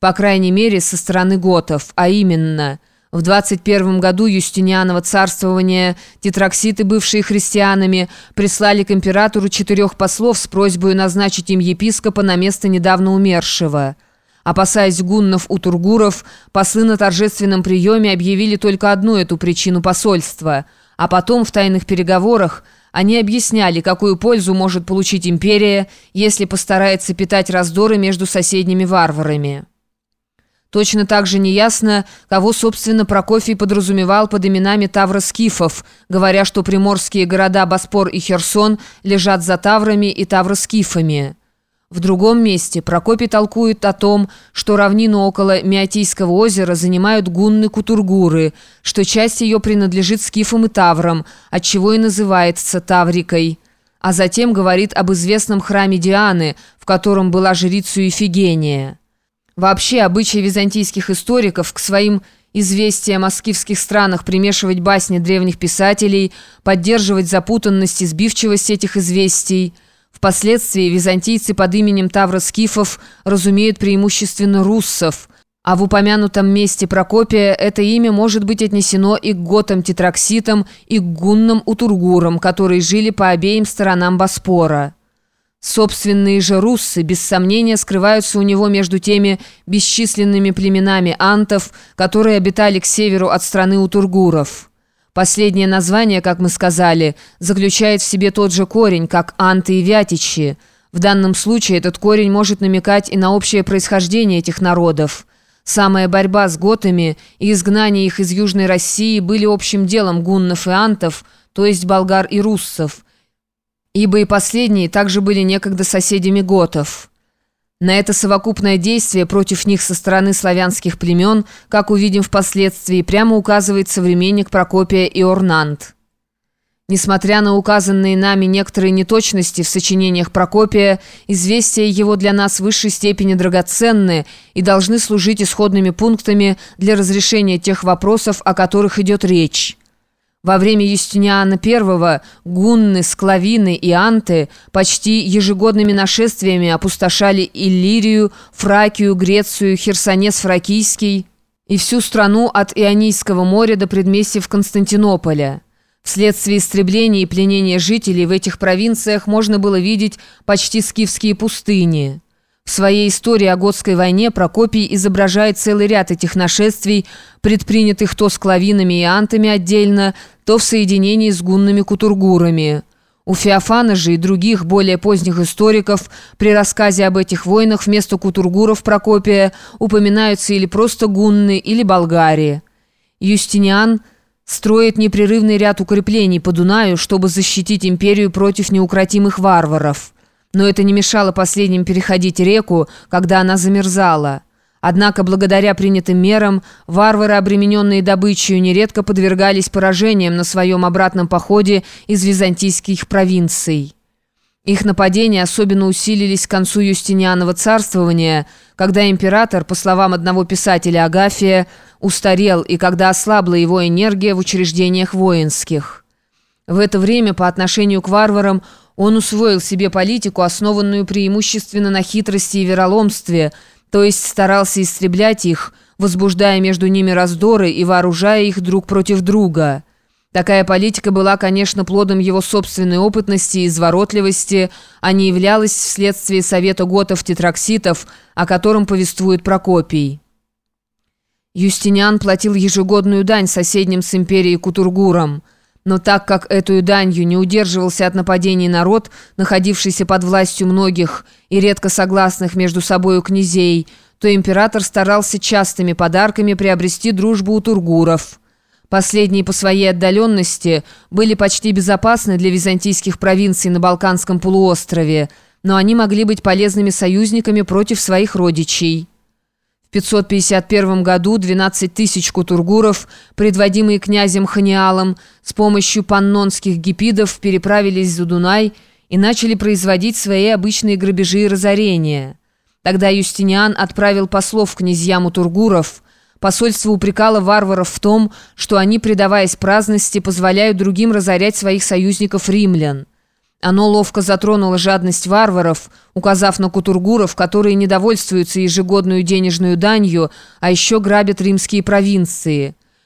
по крайней мере со стороны готов, а именно – в 21 году Юстинианова царствования тетракситы, бывшие христианами, прислали к императору четырех послов с просьбой назначить им епископа на место недавно умершего. Опасаясь гуннов у тургуров, послы на торжественном приеме объявили только одну эту причину посольства, а потом в тайных переговорах они объясняли, какую пользу может получить империя, если постарается питать раздоры между соседними варварами. Точно так же неясно, кого, собственно, Прокофий подразумевал под именами тавроскифов, говоря, что приморские города Боспор и Херсон лежат за таврами и тавроскифами. В другом месте Прокопий толкует о том, что равнину около Миотийского озера занимают гунны-кутургуры, что часть ее принадлежит скифам и таврам, отчего и называется Таврикой. А затем говорит об известном храме Дианы, в котором была жрица Ифигения. Вообще, обычай византийских историков к своим известиям о скифских странах примешивать басни древних писателей, поддерживать запутанность и сбивчивость этих известий. Впоследствии византийцы под именем Тавра-скифов разумеют преимущественно руссов, а в упомянутом месте Прокопия это имя может быть отнесено и к готам-тетракситам, и к гуннам-утургурам, которые жили по обеим сторонам Боспора. Собственные же руссы, без сомнения, скрываются у него между теми бесчисленными племенами антов, которые обитали к северу от страны утургуров. Последнее название, как мы сказали, заключает в себе тот же корень, как анты и вятичи. В данном случае этот корень может намекать и на общее происхождение этих народов. Самая борьба с готами и изгнание их из Южной России были общим делом гуннов и антов, то есть болгар и руссов ибо и последние также были некогда соседями готов. На это совокупное действие против них со стороны славянских племен, как увидим впоследствии, прямо указывает современник Прокопия и Орнант. Несмотря на указанные нами некоторые неточности в сочинениях Прокопия, известия его для нас в высшей степени драгоценны и должны служить исходными пунктами для разрешения тех вопросов, о которых идет речь. Во время Юстиниана I гунны, склавины и анты почти ежегодными нашествиями опустошали Иллирию, Фракию, Грецию, Херсонес Фракийский и всю страну от Ионийского моря до предместьев Константинополя. Вследствие истребления и пленения жителей в этих провинциях можно было видеть почти скифские пустыни. В своей истории о Готской войне Прокопий изображает целый ряд этих нашествий, предпринятых то с клавинами и антами отдельно, то в соединении с гунными кутургурами. У Феофана же и других более поздних историков при рассказе об этих войнах вместо кутургуров Прокопия упоминаются или просто гунны, или болгарии. Юстиниан строит непрерывный ряд укреплений по Дунаю, чтобы защитить империю против неукротимых варваров но это не мешало последним переходить реку, когда она замерзала. Однако, благодаря принятым мерам, варвары, обремененные добычей, нередко подвергались поражениям на своем обратном походе из византийских провинций. Их нападения особенно усилились к концу Юстинианова царствования, когда император, по словам одного писателя Агафия, устарел и когда ослабла его энергия в учреждениях воинских. В это время по отношению к варварам он усвоил себе политику, основанную преимущественно на хитрости и вероломстве, то есть старался истреблять их, возбуждая между ними раздоры и вооружая их друг против друга. Такая политика была, конечно, плодом его собственной опытности и изворотливости, а не являлась вследствие совета готов-тетракситов, о котором повествует Прокопий. Юстиниан платил ежегодную дань соседним с империей Кутургурам – но так как эту данью не удерживался от нападений народ, находившийся под властью многих и редко согласных между собою князей, то император старался частыми подарками приобрести дружбу у тургуров. Последние по своей отдаленности были почти безопасны для византийских провинций на Балканском полуострове, но они могли быть полезными союзниками против своих родичей. В 551 году 12 тысяч кутургуров, предводимые князем Ханиалом, с помощью паннонских гипидов переправились за Дунай и начали производить свои обычные грабежи и разорения. Тогда Юстиниан отправил послов князьям у. Посольство упрекало варваров в том, что они, предаваясь праздности, позволяют другим разорять своих союзников римлян. Оно ловко затронуло жадность варваров, указав на кутургуров, которые недовольствуются ежегодную денежную данью, а еще грабят римские провинции –